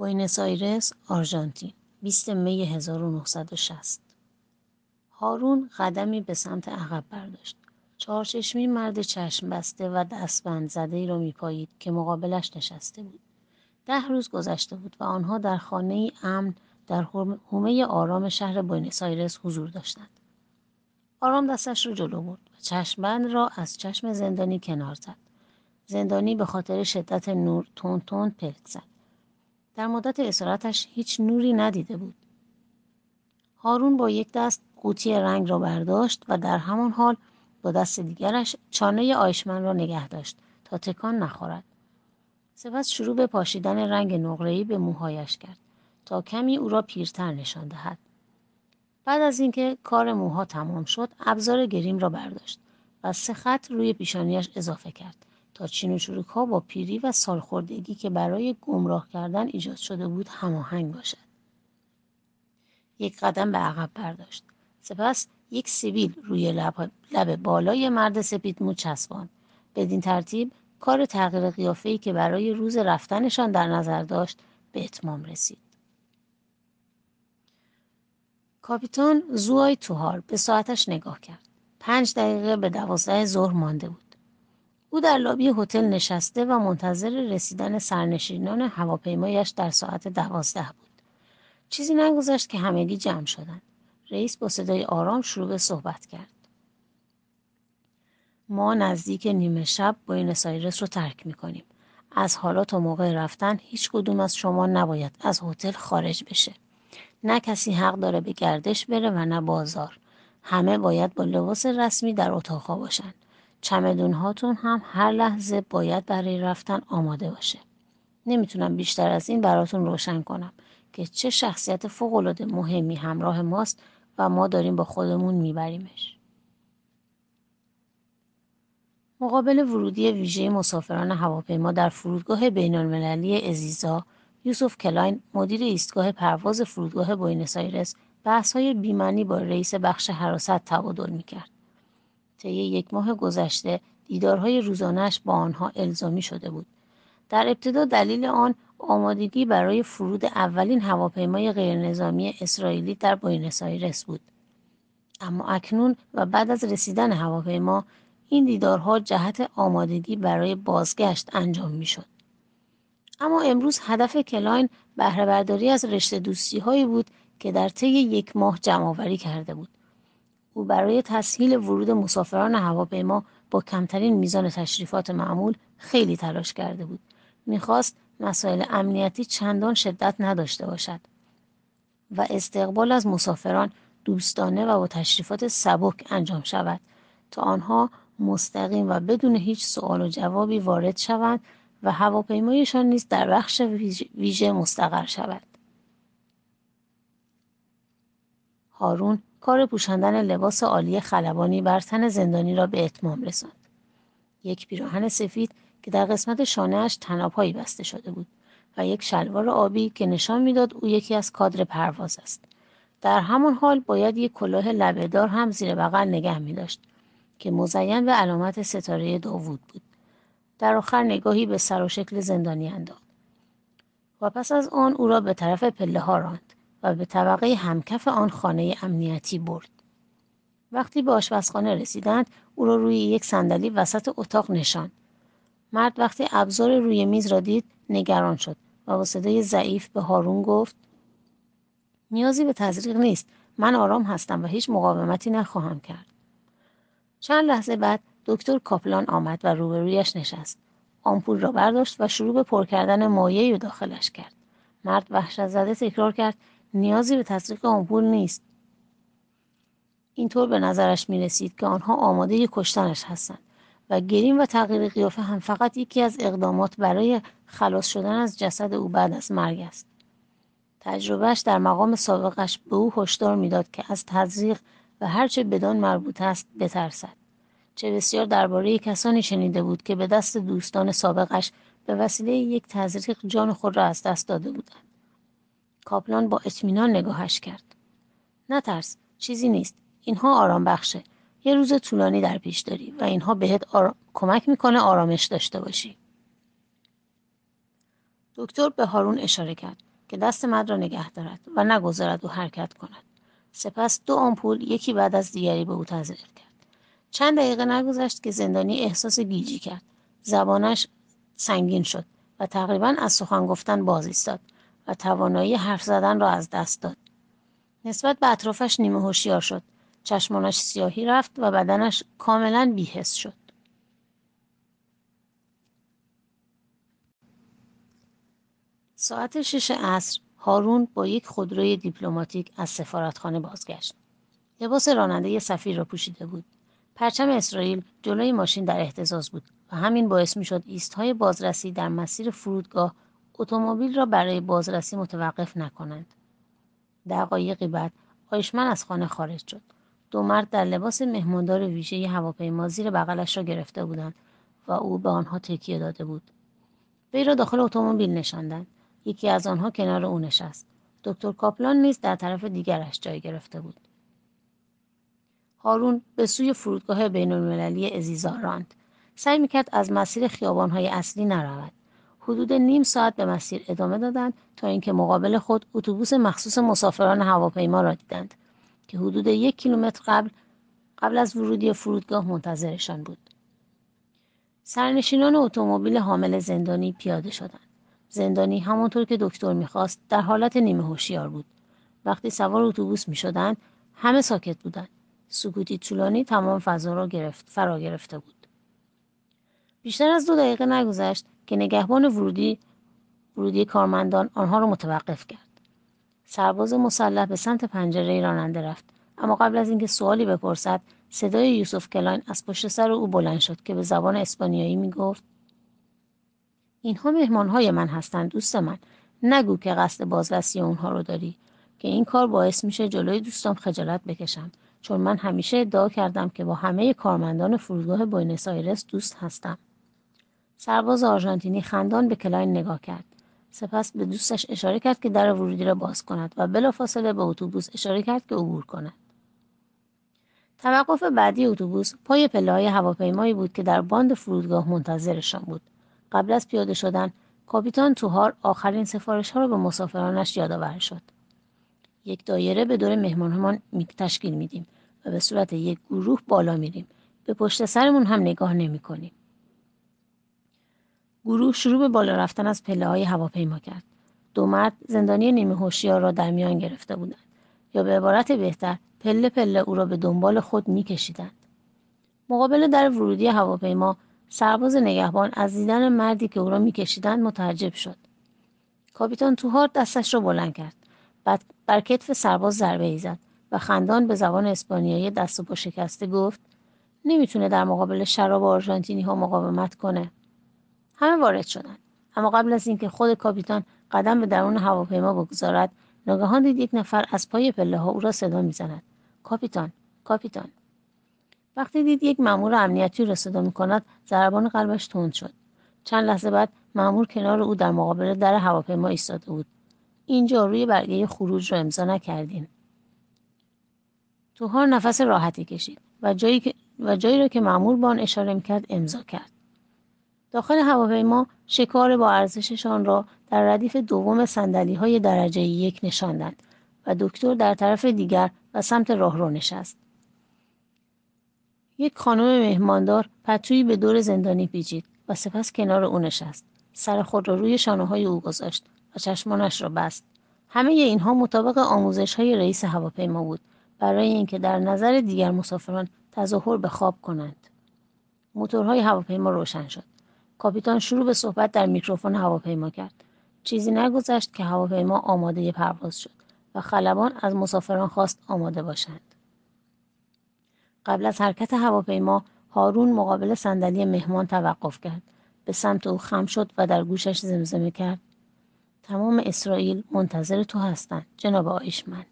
بوینس آیرس، آرژانتین 20 می 1960 هارون قدمی به سمت عقب برداشت. چهارچشمی مرد چشم بسته و دستبند زده ای را میپایید که مقابلش نشسته بود. ده روز گذشته بود و آنها در خانه ای امن در حومه آرام شهر بوینس آیرس حضور داشتند. آرام دستش را جلو برد و چشمبند را از چشم زندانی کنار زد. زندانی به خاطر شدت نور تون تون پلک زد. در مدت اسارتش هیچ نوری ندیده بود. هارون با یک دست قوطی رنگ را برداشت و در همان حال با دست دیگرش چانه آیشمن را نگه داشت تا تکان نخورد. سپس شروع به پاشیدن رنگ نقره‌ای به موهایش کرد تا کمی او را پیرتر نشان دهد. بعد از اینکه کار موها تمام شد ابزار گریم را برداشت و سه خط روی پیشانیش اضافه کرد تا چین و چروک ها با پیری و سالخوردگی که برای گمراه کردن ایجاد شده بود هماهنگ باشد یک قدم به عقب برداشت سپس یک سیبیل روی لب, لب بالای مرد سپید مو چسباند بدین ترتیب کار تغییر قیافه‌ای که برای روز رفتنشان در نظر داشت به اتمام رسید کاپیتان زوای توهار به ساعتش نگاه کرد. پنج دقیقه به دوازده ظهر مانده بود. او در لابی هتل نشسته و منتظر رسیدن سرنشینان هواپیمایش در ساعت دوازده بود. چیزی نگذشت که همگی جمع شدند. رئیس با صدای آرام شروع به صحبت کرد. ما نزدیک نیمه شب بوینس آیرس رو ترک می‌کنیم. از حالا تا موقع رفتن هیچ کدوم از شما نباید از هتل خارج بشه. نه کسی حق داره به گردش بره و نه بازار همه باید با لباس رسمی در اتاقها باشن چمدون هاتون هم هر لحظه باید برای رفتن آماده باشه. نمی‌تونم بیشتر از این براتون روشن کنم که چه شخصیت فوقالعاده مهمی همراه ماست و ما داریم با خودمون میبریمش. مقابل ورودی ویژه مسافران هواپیما در فرودگاه بین المللی ازیزا یوسف کلاین مدیر ایستگاه پرواز فرودگاه بوینس آیرس های بیمنی با رئیس بخش حراست تبادل می‌کرد. طی یک ماه گذشته دیدارهای روزانش با آنها الزامی شده بود. در ابتدا دلیل آن آمادگی برای فرود اولین هواپیمای غیرنظامی اسرائیلی در بوینس آیرس بود. اما اکنون و بعد از رسیدن هواپیما این دیدارها جهت آمادگی برای بازگشت انجام می‌شد. اما امروز هدف کلاین بهره برداری از رشته دوستی هایی بود که در طی یک ماه جمع کرده بود. او برای تسهیل ورود مسافران هواپیما با کمترین میزان تشریفات معمول خیلی تلاش کرده بود. می‌خواست مسائل امنیتی چندان شدت نداشته باشد و استقبال از مسافران دوستانه و با تشریفات سبک انجام شود تا آنها مستقیم و بدون هیچ سوال و جوابی وارد شوند و هواپیمایشان نیز در بخش ویژه مستقر شود. هارون کار پوشاندن لباس عالی خلبانی بر تن زندانی را به اتمام رساند. یک پیراهن سفید که در قسمت شانهاش تنابهایی بسته شده بود و یک شلوار آبی که نشان می‌داد او یکی از کادر پرواز است. در همان حال باید یک کلاه لبهدار هم زیر بغل نگه می داشت که مزین به علامت ستاره داوود بود. در آخر نگاهی به سر و شکل زندانی انداخت و پس از آن او را به طرف پله ها راند و به طبقه همکف آن خانه امنیتی برد. وقتی به آشپزخانه رسیدند او را روی یک صندلی وسط اتاق نشاند. مرد وقتی ابزار روی میز را دید نگران شد و با صدای ضعیف به هارون گفت نیازی به تزریق نیست من آرام هستم و هیچ مقاومتی نخواهم کرد چند لحظه بعد دکتر کاپلان آمد و روبرویش نشست آمپول را برداشت و شروع به پر کردن مایعی داخلش کرد مرد وحشت زده تکرار کرد نیازی به تزریق آمپول نیست. اینطور به نظرش می رسید که آنها آماده کشتنش هستند و گریم و تغییر قیافه هم فقط یکی از اقدامات برای خلاص شدن از جسد او بعد از مرگ است. تجربهش در مقام سابقش به او هشدار می‌داد که از تزریق و هرچه بدان مربوط است بترسد. چه بسیار درباره کسانی شنیده بود که به دست دوستان سابقش به وسیله یک تزریق جان خود را از دست داده بودند. کاپلان با اطمینان نگاهش کرد. نترس چیزی نیست. اینها آرام بخشه یه روز طولانی در پیش داری و اینها بهت آرام... کمک می‌کنه آرامش داشته باشی. دکتر به هارون اشاره کرد که دست مرد را نگه دارد و نگذارد او حرکت کند. سپس دو آمپول یکی بعد از دیگری به او تزریق کرد. چند دقیقه نگذشت که زندانی احساس گیجی کرد. زبانش سنگین شد و تقریبا از سخن گفتن باز ایستاد توانایی حرف زدن را از دست داد. نسبت به اطرافش نیمه هوشیار شد. چشمانش سیاهی رفت و بدنش کاملا بیحس شد. ساعت شش عصر هارون با یک خودروی دیپلماتیک از سفارتخانه بازگشت. لباس راننده سفیر را پوشیده بود. پرچم اسرائیل جلوی ماشین در احتزاز بود و همین باعث می‌شد ایستهای بازرسی در مسیر فرودگاه اتومبیل را برای بازرسی متوقف نکنند. دقایقی بعد آیشمن از خانه خارج شد. دو مرد در لباس مهماندار ویژه هواپیما زیر بغلش را گرفته بودند و او به آنها تکیه داده بود. وی را داخل اتومبیل نشاندند. یکی از آنها کنار او نشست. دکتر کاپلان نیز در طرف دیگرش جای گرفته بود. هارون به سوی فرودگاه بین المللی ازیزار راند سعی می‌کرد از مسیر خیابانهای اصلی نرود. حدود نیم ساعت به مسیر ادامه دادند تا اینکه مقابل خود اتوبوس مخصوص مسافران هواپیما را دیدند که حدود یک کیلومتر قبل قبل از ورودی فرودگاه منتظرشان بود. سرنشینان اتومبیل حامل زندانی پیاده شدند. زندانی همانطور که دکتر می‌خواست در حالت نیمه هوشیار بود. وقتی سوار اتوبوس می‌شدند همه ساکت بودند. سکوتی طولانی تمام فضا را گرفت فرا گرفته بود. بیشتر از دو دقیقه نگذشت که نگهبان ورودی ورودی کارمندان آنها را متوقف کرد. سرباز مسلح به سمت پنجره راننده رفت. اما قبل از اینکه سوالی بپرسد صدای یوسف کلاین از پشت سر او بلند شد که به زبان اسپانیایی می‌گفت اینها مهمانهای من هستند دوست من. نگو که قصد بازرسی اونها رو داری که این کار باعث میشه جلوی دوستام خجالت بکشم. چون من همیشه ادعا کردم که با همه کارمندان فرودگاه بوینس آیرس دوست هستم. سرباز آرژانتینی خندان به کلاین نگاه کرد. سپس به دوستش اشاره کرد که در ورودی را باز کند و بلافاصله به اتوبوس اشاره کرد که عبور کند. توقف بعدی اتوبوس پای پله های هواپیمایی بود که در باند فرودگاه منتظرشان بود. قبل از پیاده شدن کاپیتان توهار آخرین سفارش ها را به مسافرانش یادآور شد. یک دایره به دور مهمانهمان تشکیل میدیم و به صورت یک گروه بالا میریم. به پشت سرمون هم نگاه نمی کنیم. گروه شروع به بالا رفتن از پله های هواپیما کرد. دو مرد زندانی نیمه هوشیار را در میان گرفته بودند یا به عبارت بهتر پله پله او را به دنبال خود میکشیدند. مقابل در ورودی هواپیما سرباز نگهبان از دیدن مردی که او را میکشیدند متعجب شد. کاپیتان توهار دستش را بلند کرد. بعد بر کتف سرباز ضربه ای زد و خندان به زبان اسپانیایی دست و پا شکسته گفت نمی‌تونه در مقابل شراب آرژانتینی ها مقاومت کنه. همه وارد شدند. اما قبل از اینکه خود کاپیتان قدم به درون هواپیما بگذارد ناگهان دید یک نفر از پای پله ها او را صدا می‌زند. کاپیتان کاپیتان. وقتی دید یک مأمور امنیتی را صدا می کند ضربان قلبش تند شد. چند لحظه بعد مأمور کنار او در مقابل در هواپیما ایستاده بود. اینجا روی برگه خروج را امضا نکردین. توهار نفس راحتی کشید و جایی, که و جایی را که مأمور به آن اشاره می‌کرد امضا کرد. داخل هواپیما شکار با ارزششان را در ردیف دوم سندلی های درجه یک نشاندند و دکتر در طرف دیگر و سمت راهرو نشست. یک خانم مهماندار پتویی به دور زندانی پیچید و سپس کنار او نشست. سر خود را روی شانه های او گذاشت و چشمانش را بست. همه اینها مطابق آموزش های رئیس هواپیما بود برای اینکه در نظر دیگر مسافران تظاهر به خواب کنند. موتورهای هواپیما روشن شد. کاپیتان شروع به صحبت در میکروفون هواپیما کرد. چیزی نگذشت که هواپیما آماده پرواز شد و خلبان از مسافران خواست آماده باشند. قبل از حرکت هواپیما هارون مقابل صندلی مهمان توقف کرد. به سمت او خم شد و در گوشش زمزمه کرد. تمام اسرائیل منتظر تو هستند. جناب آیشمن.